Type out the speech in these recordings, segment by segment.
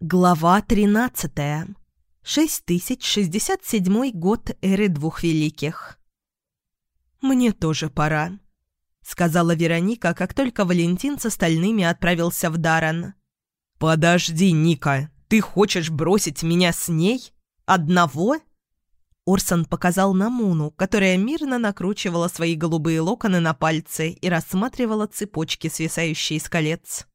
Глава 13. 6067 год эры двух великих. «Мне тоже пора», — сказала Вероника, как только Валентин с остальными отправился в Даран. «Подожди, Ника, ты хочешь бросить меня с ней? Одного?» Орсон показал на Муну, которая мирно накручивала свои голубые локоны на пальцы и рассматривала цепочки, свисающие с колец.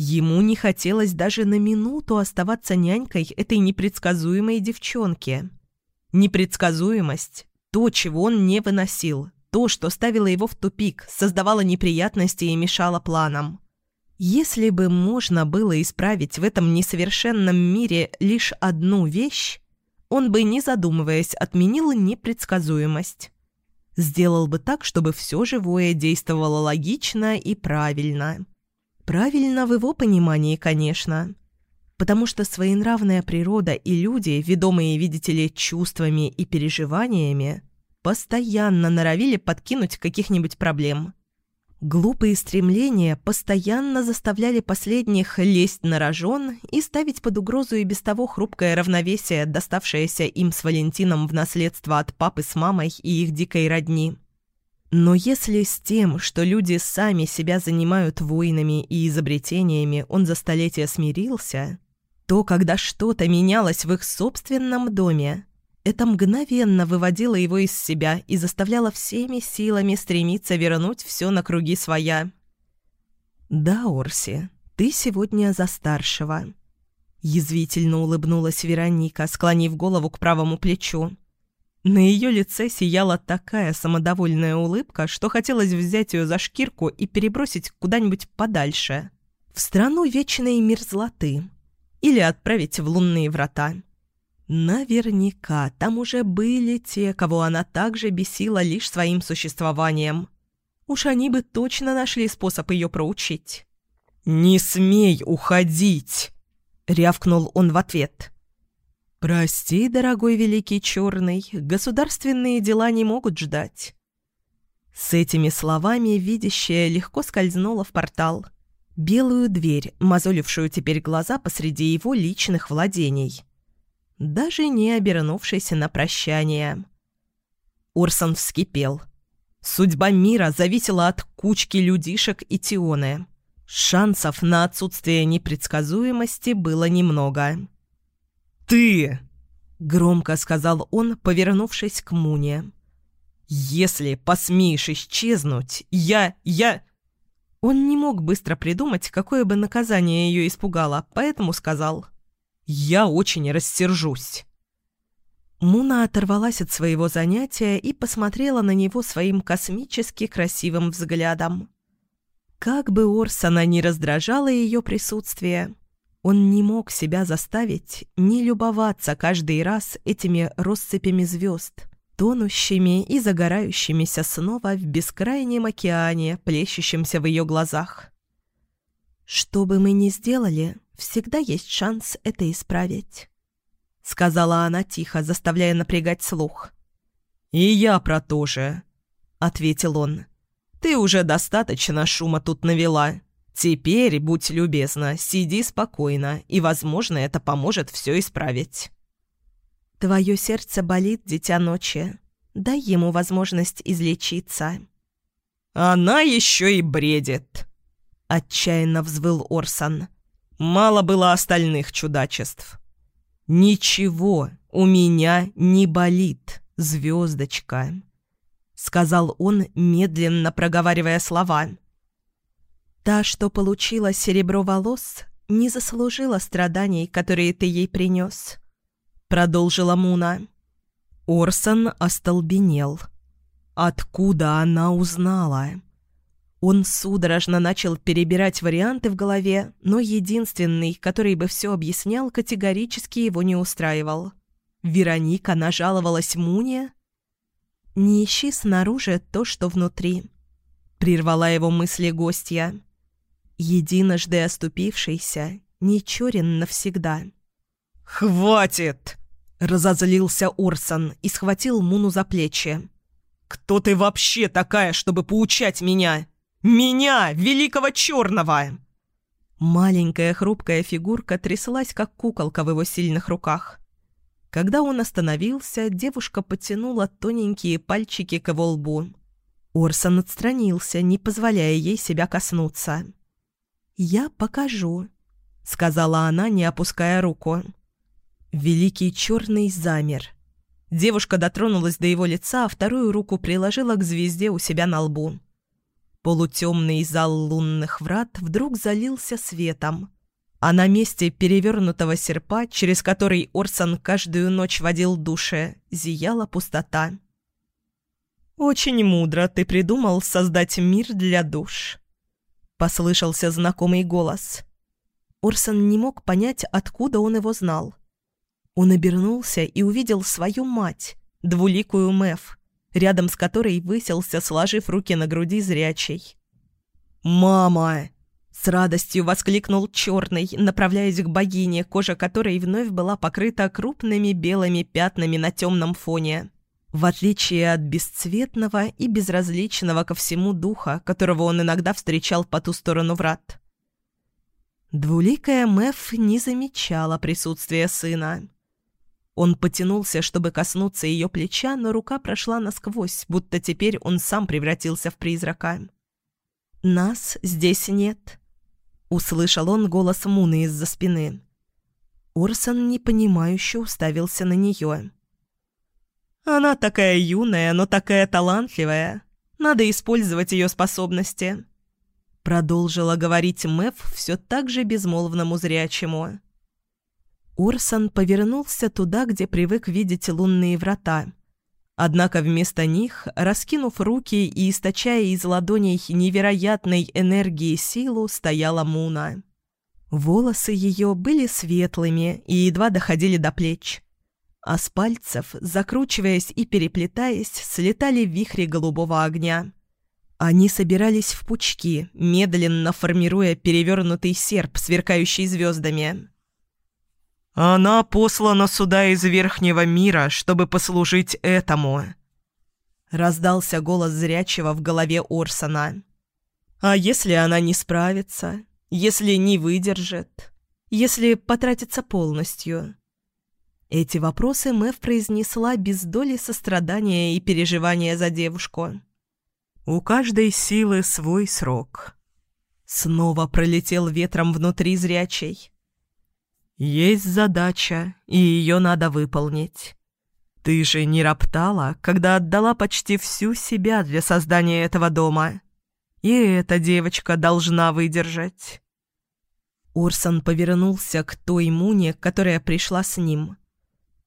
Ему не хотелось даже на минуту оставаться нянькой этой непредсказуемой девчонки. Непредсказуемость – то, чего он не выносил, то, что ставило его в тупик, создавало неприятности и мешало планам. Если бы можно было исправить в этом несовершенном мире лишь одну вещь, он бы, не задумываясь, отменил непредсказуемость. Сделал бы так, чтобы все живое действовало логично и правильно – Правильно в его понимании, конечно. Потому что своенравная природа и люди, ведомые, видите ли, чувствами и переживаниями, постоянно норовили подкинуть каких-нибудь проблем. Глупые стремления постоянно заставляли последних лезть на рожон и ставить под угрозу и без того хрупкое равновесие, доставшееся им с Валентином в наследство от папы с мамой и их дикой родни. Но если с тем, что люди сами себя занимают войнами и изобретениями, он за столетия смирился, то когда что-то менялось в их собственном доме, это мгновенно выводило его из себя и заставляло всеми силами стремиться вернуть все на круги своя. «Да, Орси, ты сегодня за старшего», — язвительно улыбнулась Вероника, склонив голову к правому плечу. На ее лице сияла такая самодовольная улыбка, что хотелось взять ее за шкирку и перебросить куда-нибудь подальше. В страну вечной мерзлоты. Или отправить в лунные врата. Наверняка там уже были те, кого она также бесила лишь своим существованием. Уж они бы точно нашли способ ее проучить. «Не смей уходить!» — рявкнул он в ответ. «Прости, дорогой великий черный, государственные дела не могут ждать». С этими словами видящая легко скользнула в портал. Белую дверь, мозолившую теперь глаза посреди его личных владений. Даже не обернувшись на прощание. Орсон вскипел. Судьба мира зависела от кучки людишек и Тионы. Шансов на отсутствие непредсказуемости было немного ты!» — громко сказал он, повернувшись к Муне. «Если посмеешь исчезнуть, я... я...» Он не мог быстро придумать, какое бы наказание ее испугало, поэтому сказал. «Я очень рассержусь». Муна оторвалась от своего занятия и посмотрела на него своим космически красивым взглядом. Как бы Орсона не раздражало ее присутствие, он не мог себя заставить не любоваться каждый раз этими россыпями звезд, тонущими и загорающимися снова в бескрайнем океане, плещущемся в ее глазах. «Что бы мы ни сделали, всегда есть шанс это исправить», — сказала она тихо, заставляя напрягать слух. «И я про то же», — ответил он. «Ты уже достаточно шума тут навела». Теперь, будь любезна, сиди спокойно, и, возможно, это поможет все исправить. Твое сердце болит, дитя ночи. Дай ему возможность излечиться. Она еще и бредит. Отчаянно взвыл Орсон. Мало было остальных чудачеств. Ничего у меня не болит, звездочка. Сказал он, медленно проговаривая слова. Та, что получила серебро волос, не заслужила страданий, которые ты ей принес», — продолжила Муна. Орсон остолбенел. Откуда она узнала? Он судорожно начал перебирать варианты в голове, но единственный, который бы все объяснял, категорически его не устраивал. Вероника нажаловалась Муне? «Не ищи снаружи то, что внутри», — прервала его мысли гостья единожды оступившийся, нечурен навсегда. «Хватит!» — разозлился Орсон и схватил Муну за плечи. «Кто ты вообще такая, чтобы поучать меня? Меня, великого черного!» Маленькая хрупкая фигурка тряслась, как куколка в его сильных руках. Когда он остановился, девушка потянула тоненькие пальчики к его лбу. Орсон отстранился, не позволяя ей себя коснуться. «Я покажу», — сказала она, не опуская руку. Великий черный замер. Девушка дотронулась до его лица, а вторую руку приложила к звезде у себя на лбу. Полутемный зал лунных врат вдруг залился светом, а на месте перевернутого серпа, через который Орсон каждую ночь водил души, зияла пустота. «Очень мудро ты придумал создать мир для душ», — послышался знакомый голос. Орсон не мог понять, откуда он его знал. Он обернулся и увидел свою мать, двуликую Мэв, рядом с которой выселся, сложив руки на груди зрячий. «Мама!» — с радостью воскликнул черный, направляясь к богине, кожа которой вновь была покрыта крупными белыми пятнами на темном фоне. В отличие от бесцветного и безразличного ко всему духа, которого он иногда встречал по ту сторону врат. Двуликая Мэв не замечала присутствия сына. Он потянулся, чтобы коснуться ее плеча, но рука прошла насквозь, будто теперь он сам превратился в призрака. «Нас здесь нет», — услышал он голос Муны из-за спины. Орсон непонимающе уставился на нее. «Она такая юная, но такая талантливая. Надо использовать ее способности», — продолжила говорить Мэв все так же безмолвному зрячему. Орсон повернулся туда, где привык видеть лунные врата. Однако вместо них, раскинув руки и источая из ладоней невероятной энергии силу, стояла Муна. Волосы ее были светлыми и едва доходили до плеч. А с пальцев, закручиваясь и переплетаясь, слетали вихри голубого огня. Они собирались в пучки, медленно формируя перевернутый серп, сверкающий звездами. Она послана сюда из Верхнего мира, чтобы послужить этому. Раздался голос зрячего в голове Орсона. А если она не справится? Если не выдержит? Если потратится полностью? Эти вопросы Мэв произнесла без доли сострадания и переживания за девушку. «У каждой силы свой срок». Снова пролетел ветром внутри зрячей. Есть задача, и ее надо выполнить. Ты же не роптала, когда отдала почти всю себя для создания этого дома. И эта девочка должна выдержать. Орсон повернулся к той Муне, которая пришла с ним.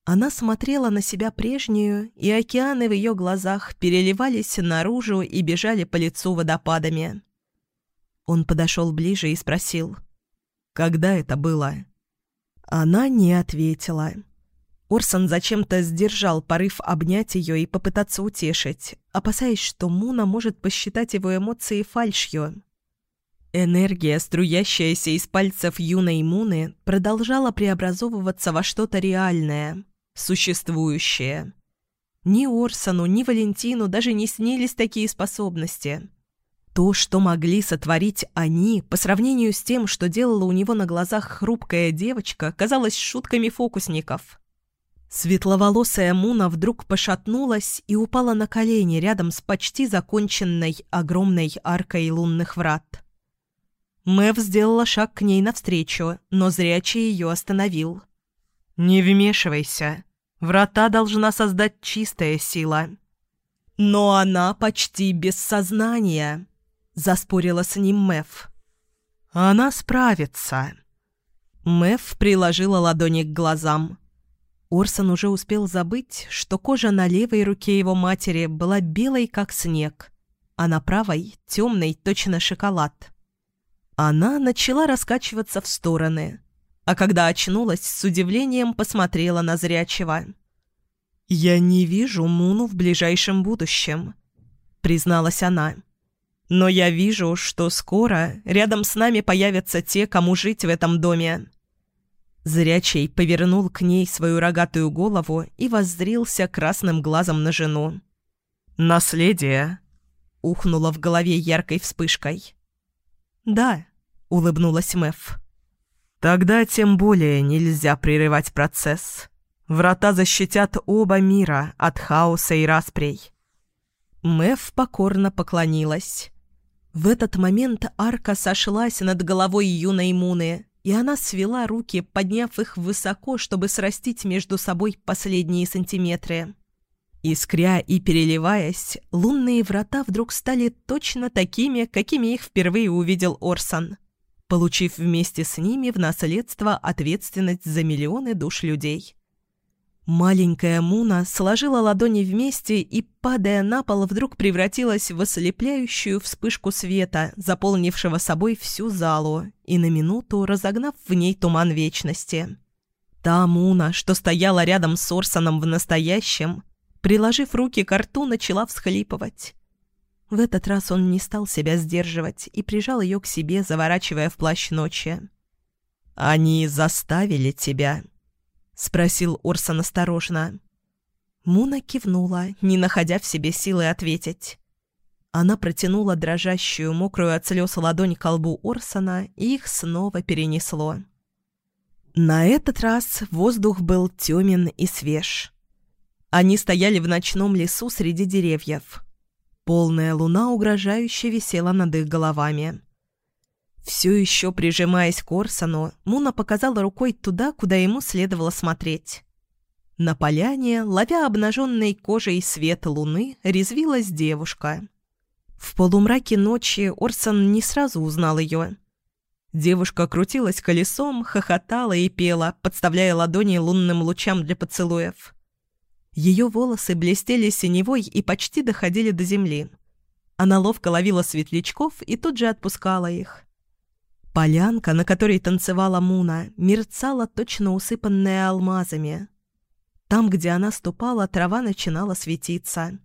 Она смотрела на себя прежнюю, и океаны в ее глазах переливались наружу и бежали по лицу водопадами. Он подошел ближе и спросил, «Когда это было?» Она не ответила. Орсон зачем-то сдержал порыв обнять ее и попытаться утешить, опасаясь, что Муна может посчитать его эмоции фальшью. Энергия, струящаяся из пальцев юной Муны, продолжала преобразовываться во что-то реальное, существующее. Ни Орсону, ни Валентину даже не снились такие способности — то, что могли сотворить они, по сравнению с тем, что делала у него на глазах хрупкая девочка, казалось шутками фокусников. Светловолосая Муна вдруг пошатнулась и упала на колени рядом с почти законченной огромной аркой лунных врат. Мэв сделала шаг к ней навстречу, но зрячий ее остановил. «Не вмешивайся. Врата должна создать чистая сила». «Но она почти без сознания», — заспорила с ним Мэв. «Она справится». Мэв приложила ладони к глазам. Орсон уже успел забыть, что кожа на левой руке его матери была белой, как снег, а на правой — темной, точно шоколад. Она начала раскачиваться в стороны, а когда очнулась, с удивлением посмотрела на зрячего. «Я не вижу Муну в ближайшем будущем», — призналась она. Но я вижу, что скоро рядом с нами появятся те, кому жить в этом доме». Зрячий повернул к ней свою рогатую голову и воззрился красным глазом на жену. «Наследие!» — ухнуло в голове яркой вспышкой. «Да», — улыбнулась Мэв. «Тогда тем более нельзя прерывать процесс. Врата защитят оба мира от хаоса и распрей». Мэв покорно поклонилась. В этот момент арка сошлась над головой юной Муны, и она свела руки, подняв их высоко, чтобы срастить между собой последние сантиметры. Искря и переливаясь, лунные врата вдруг стали точно такими, какими их впервые увидел Орсон, получив вместе с ними в наследство ответственность за миллионы душ людей. Маленькая Муна сложила ладони вместе и, падая на пол, вдруг превратилась в ослепляющую вспышку света, заполнившего собой всю залу и на минуту разогнав в ней туман вечности. Та Муна, что стояла рядом с Орсоном в настоящем, приложив руки к рту, начала всхлипывать. В этот раз он не стал себя сдерживать и прижал ее к себе, заворачивая в плащ ночи. «Они заставили тебя?» — спросил Орсон осторожно. Муна кивнула, не находя в себе силы ответить. Она протянула дрожащую, мокрую от слез ладонь к колбу Орсона, и их снова перенесло. На этот раз воздух был темен и свеж. Они стояли в ночном лесу среди деревьев. Полная луна угрожающе висела над их головами. Все еще прижимаясь к Орсону, Муна показала рукой туда, куда ему следовало смотреть. На поляне, ловя обнаженной кожей свет луны, резвилась девушка. В полумраке ночи Орсон не сразу узнал ее. Девушка крутилась колесом, хохотала и пела, подставляя ладони лунным лучам для поцелуев. Ее волосы блестели синевой и почти доходили до земли. Она ловко ловила светлячков и тут же отпускала их. Полянка, на которой танцевала Муна, мерцала точно усыпанная алмазами. Там, где она ступала, трава начинала светиться.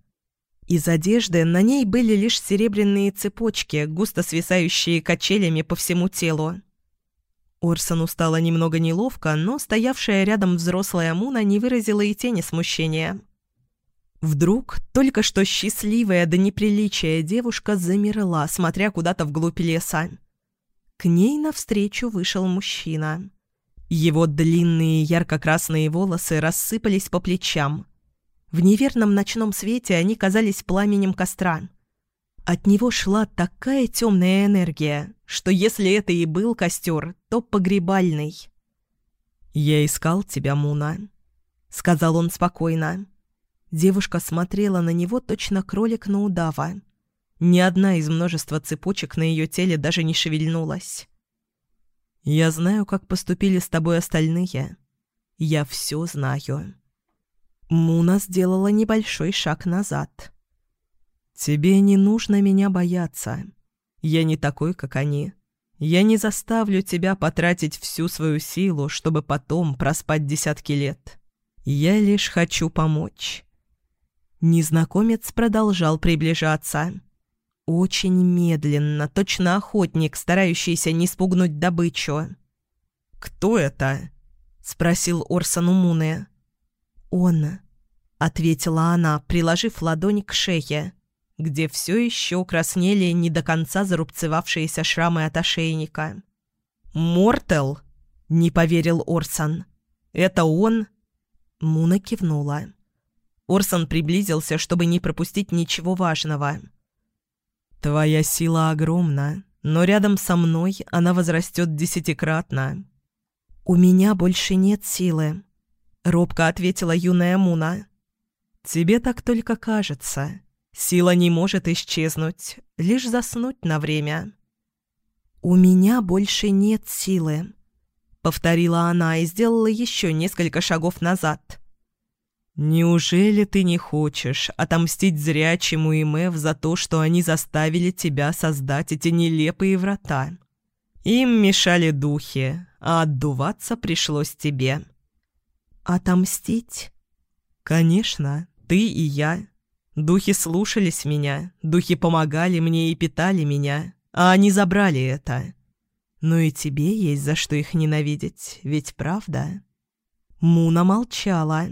Из одежды на ней были лишь серебряные цепочки, густо свисающие качелями по всему телу. Орсону стало немного неловко, но стоявшая рядом взрослая Муна не выразила и тени смущения. Вдруг только что счастливая до неприличия девушка замерла, смотря куда-то вглубь леса. К ней навстречу вышел мужчина. Его длинные ярко-красные волосы рассыпались по плечам. В неверном ночном свете они казались пламенем костра. От него шла такая темная энергия, что если это и был костер, то погребальный. «Я искал тебя, Муна», — сказал он спокойно. Девушка смотрела на него точно кролик на удава. Ни одна из множества цепочек на ее теле даже не шевельнулась. «Я знаю, как поступили с тобой остальные. Я все знаю». Муна сделала небольшой шаг назад. «Тебе не нужно меня бояться. Я не такой, как они. Я не заставлю тебя потратить всю свою силу, чтобы потом проспать десятки лет. Я лишь хочу помочь». Незнакомец продолжал приближаться. Очень медленно, точно охотник, старающийся не спугнуть добычу. «Кто это?» — спросил Орсон у Муны. «Он», — ответила она, приложив ладонь к шее где все еще краснели не до конца зарубцевавшиеся шрамы от ошейника. «Мортел?» — не поверил Орсон. «Это он?» Муна кивнула. Орсон приблизился, чтобы не пропустить ничего важного. «Твоя сила огромна, но рядом со мной она возрастет десятикратно». «У меня больше нет силы», — робко ответила юная Муна. «Тебе так только кажется. Сила не может исчезнуть, лишь заснуть на время. «У меня больше нет силы», — повторила она и сделала еще несколько шагов назад. «Неужели ты не хочешь отомстить зрячему и Мэв за то, что они заставили тебя создать эти нелепые врата? Им мешали духи, а отдуваться пришлось тебе». «Отомстить?» «Конечно, ты и я, Духи слушались меня, духи помогали мне и питали меня, а они забрали это. Но и тебе есть за что их ненавидеть, ведь правда?» Муна молчала.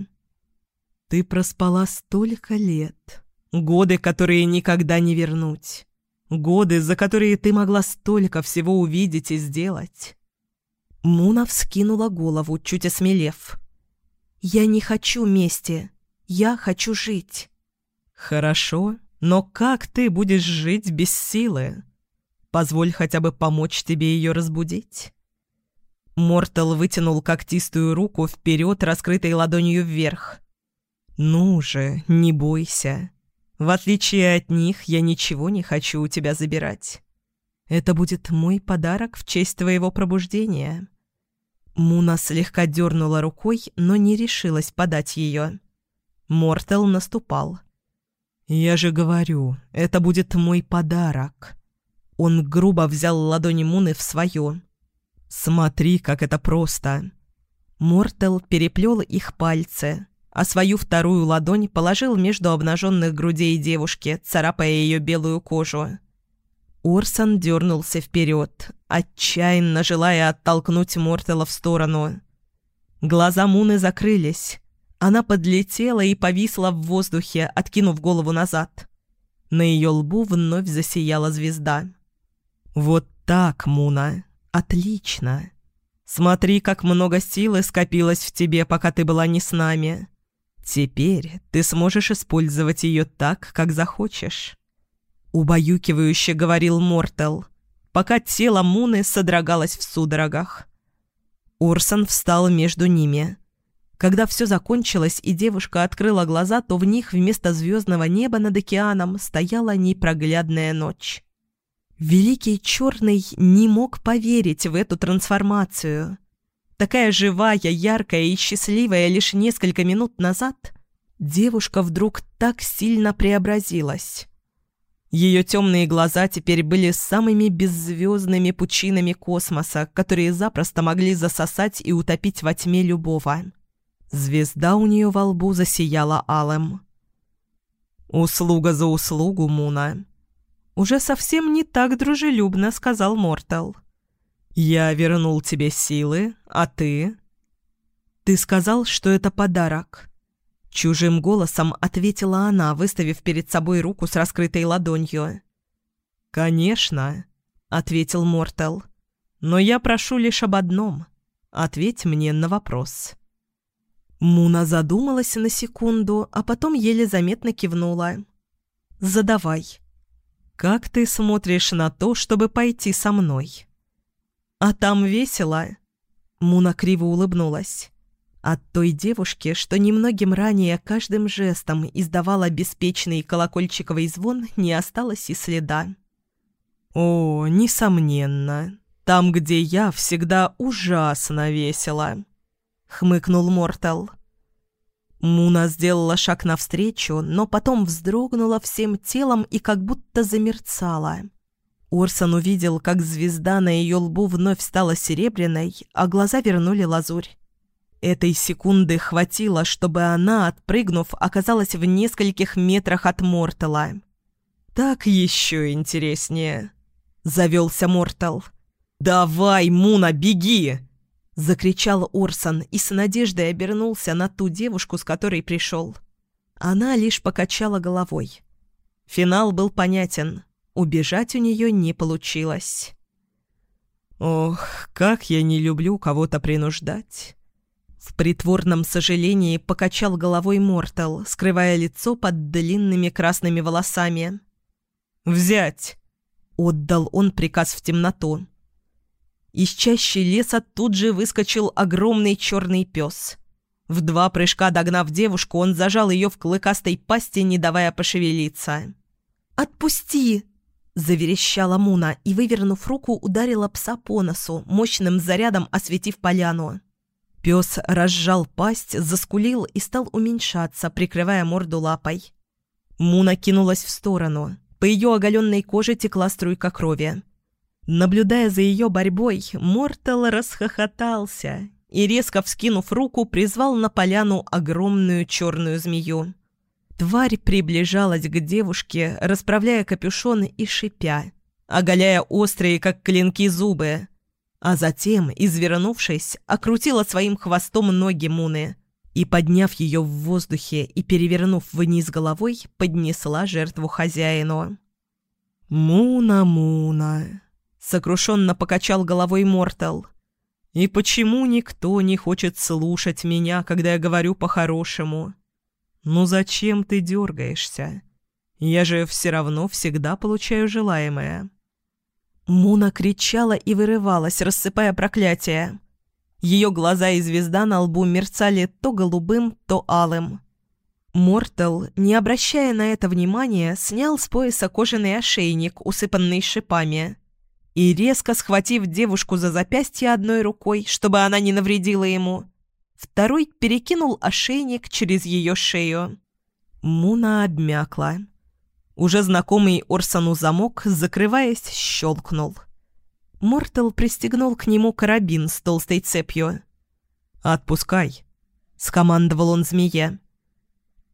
«Ты проспала столько лет, годы, которые никогда не вернуть. Годы, за которые ты могла столько всего увидеть и сделать. Муна вскинула голову, чуть осмелев. «Я не хочу мести. Я хочу жить». «Хорошо, но как ты будешь жить без силы? Позволь хотя бы помочь тебе ее разбудить». Мортал вытянул когтистую руку вперед, раскрытой ладонью вверх. «Ну же, не бойся. В отличие от них, я ничего не хочу у тебя забирать. Это будет мой подарок в честь твоего пробуждения». Муна слегка дернула рукой, но не решилась подать ее. Мортал наступал. «Я же говорю, это будет мой подарок». Он грубо взял ладони Муны в свою. «Смотри, как это просто!» Мортел переплел их пальцы, а свою вторую ладонь положил между обнаженных грудей девушки, царапая ее белую кожу. Орсон дернулся вперед, отчаянно желая оттолкнуть Мортела в сторону. Глаза Муны закрылись. Она подлетела и повисла в воздухе, откинув голову назад. На ее лбу вновь засияла звезда. «Вот так, Муна!» «Отлично. Смотри, как много силы скопилось в тебе, пока ты была не с нами. Теперь ты сможешь использовать ее так, как захочешь». Убаюкивающе говорил Мортел, пока тело Муны содрогалось в судорогах. Орсон встал между ними. Когда все закончилось и девушка открыла глаза, то в них вместо звездного неба над океаном стояла непроглядная ночь. Великий Черный не мог поверить в эту трансформацию. Такая живая, яркая и счастливая лишь несколько минут назад, девушка вдруг так сильно преобразилась. Ее темные глаза теперь были самыми беззвездными пучинами космоса, которые запросто могли засосать и утопить во тьме любого. Звезда у нее во лбу засияла алым. «Услуга за услугу, Муна», уже совсем не так дружелюбно сказал Мортал. «Я вернул тебе силы, а ты?» «Ты сказал, что это подарок». Чужим голосом ответила она, выставив перед собой руку с раскрытой ладонью. «Конечно», — ответил Мортал. «Но я прошу лишь об одном. Ответь мне на вопрос». Муна задумалась на секунду, а потом еле заметно кивнула. «Задавай». «Как ты смотришь на то, чтобы пойти со мной?» «А там весело?» Муна криво улыбнулась. От той девушки, что немногим ранее каждым жестом издавала беспечный колокольчиковый звон, не осталось и следа. «О, несомненно. Там, где я, всегда ужасно весело», — хмыкнул Мортал. Муна сделала шаг навстречу, но потом вздрогнула всем телом и как будто замерцала. Орсон увидел, как звезда на ее лбу вновь стала серебряной, а глаза вернули лазурь. Этой секунды хватило, чтобы она, отпрыгнув, оказалась в нескольких метрах от Мортала. «Так еще интереснее», — завелся Мортал. «Давай, Муна, беги!» — закричал Орсон и с надеждой обернулся на ту девушку, с которой пришел. Она лишь покачала головой. Финал был понятен. Убежать у нее не получилось. «Ох, как я не люблю кого-то принуждать!» В притворном сожалении покачал головой Мортал, скрывая лицо под длинными красными волосами. «Взять!» — отдал он приказ в темноту. Из чащи леса тут же выскочил огромный черный пес. В два прыжка догнав девушку, он зажал ее в клыкастой пасти, не давая пошевелиться. «Отпусти!» – заверещала Муна и, вывернув руку, ударила пса по носу, мощным зарядом осветив поляну. Пес разжал пасть, заскулил и стал уменьшаться, прикрывая морду лапой. Муна кинулась в сторону. По ее оголенной коже текла струйка крови. Наблюдая за ее борьбой, Мортал расхохотался и, резко вскинув руку, призвал на поляну огромную черную змею. Тварь приближалась к девушке, расправляя капюшон и шипя, оголяя острые, как клинки, зубы. А затем, извернувшись, окрутила своим хвостом ноги Муны и, подняв ее в воздухе и перевернув вниз головой, поднесла жертву хозяину. «Муна-муна», — сокрушенно покачал головой Мортал. «И почему никто не хочет слушать меня, когда я говорю по-хорошему? Ну зачем ты дергаешься? Я же все равно всегда получаю желаемое». Муна кричала и вырывалась, рассыпая проклятия. Ее глаза и звезда на лбу мерцали то голубым, то алым. Мортал, не обращая на это внимания, снял с пояса кожаный ошейник, усыпанный шипами, и, резко схватив девушку за запястье одной рукой, чтобы она не навредила ему, второй перекинул ошейник через ее шею. Муна обмякла. Уже знакомый Орсону замок, закрываясь, щелкнул. Мортал пристегнул к нему карабин с толстой цепью. «Отпускай», — скомандовал он змее.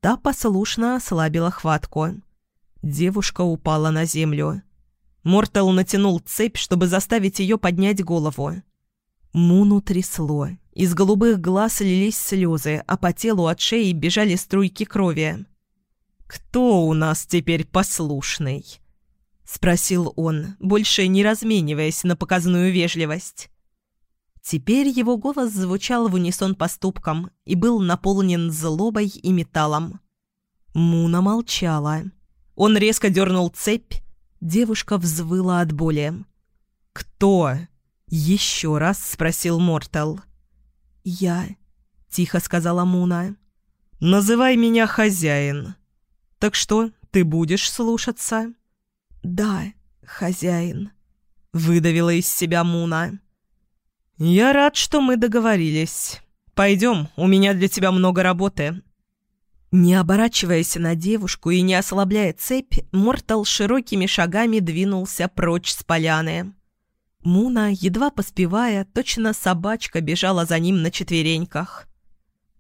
Та послушно ослабила хватку. Девушка упала на землю. Мортал натянул цепь, чтобы заставить ее поднять голову. Муну трясло. Из голубых глаз лились слезы, а по телу от шеи бежали струйки крови. «Кто у нас теперь послушный?» — спросил он, больше не размениваясь на показную вежливость. Теперь его голос звучал в унисон поступкам и был наполнен злобой и металлом. Муна молчала. Он резко дернул цепь. Девушка взвыла от боли. «Кто?» — еще раз спросил Мортал. «Я», — тихо сказала Муна. «Называй меня хозяин. Так что, ты будешь слушаться?» «Да, хозяин», — выдавила из себя Муна. «Я рад, что мы договорились. Пойдем, у меня для тебя много работы». Не оборачиваясь на девушку и не ослабляя цепь, Мортал широкими шагами двинулся прочь с поляны. Муна, едва поспевая, точно собачка бежала за ним на четвереньках.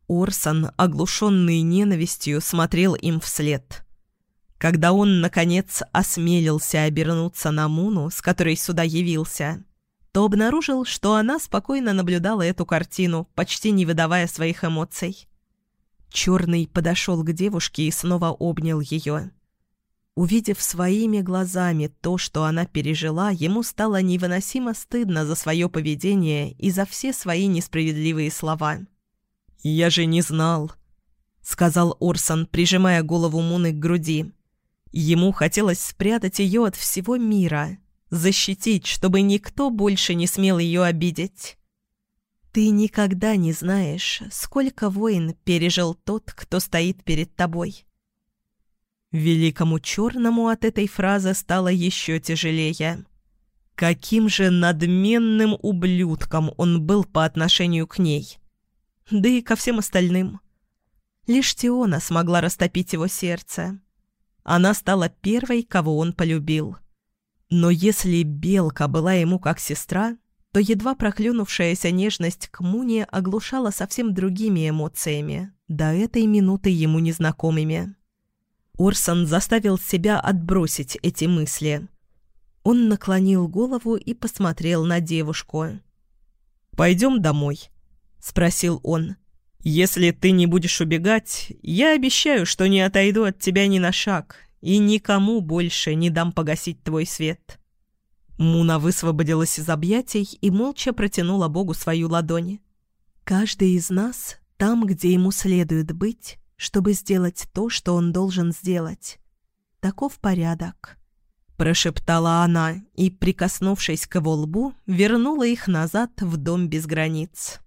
Орсон, оглушенный ненавистью, смотрел им вслед. Когда он, наконец, осмелился обернуться на Муну, с которой сюда явился, то обнаружил, что она спокойно наблюдала эту картину, почти не выдавая своих эмоций. Черный подошел к девушке и снова обнял ее. Увидев своими глазами то, что она пережила, ему стало невыносимо стыдно за свое поведение и за все свои несправедливые слова. «Я же не знал», — сказал Орсон, прижимая голову Муны к груди. Ему хотелось спрятать ее от всего мира, защитить, чтобы никто больше не смел ее обидеть. Ты никогда не знаешь, сколько войн пережил тот, кто стоит перед тобой. Великому черному от этой фразы стало еще тяжелее. Каким же надменным ублюдком он был по отношению к ней. Да и ко всем остальным. Лишь Теона смогла растопить его сердце. Она стала первой, кого он полюбил. Но если Белка была ему как сестра, то едва проклюнувшаяся нежность к Муне оглушала совсем другими эмоциями, до этой минуты ему незнакомыми. Орсон заставил себя отбросить эти мысли. Он наклонил голову и посмотрел на девушку. «Пойдем домой», — спросил он. «Если ты не будешь убегать, я обещаю, что не отойду от тебя ни на шаг, и никому больше не дам погасить твой свет». Муна высвободилась из объятий и молча протянула Богу свою ладонь. «Каждый из нас там, где ему следует быть, чтобы сделать то, что он должен сделать. Таков порядок», — прошептала она и, прикоснувшись к его лбу, вернула их назад в дом без границ.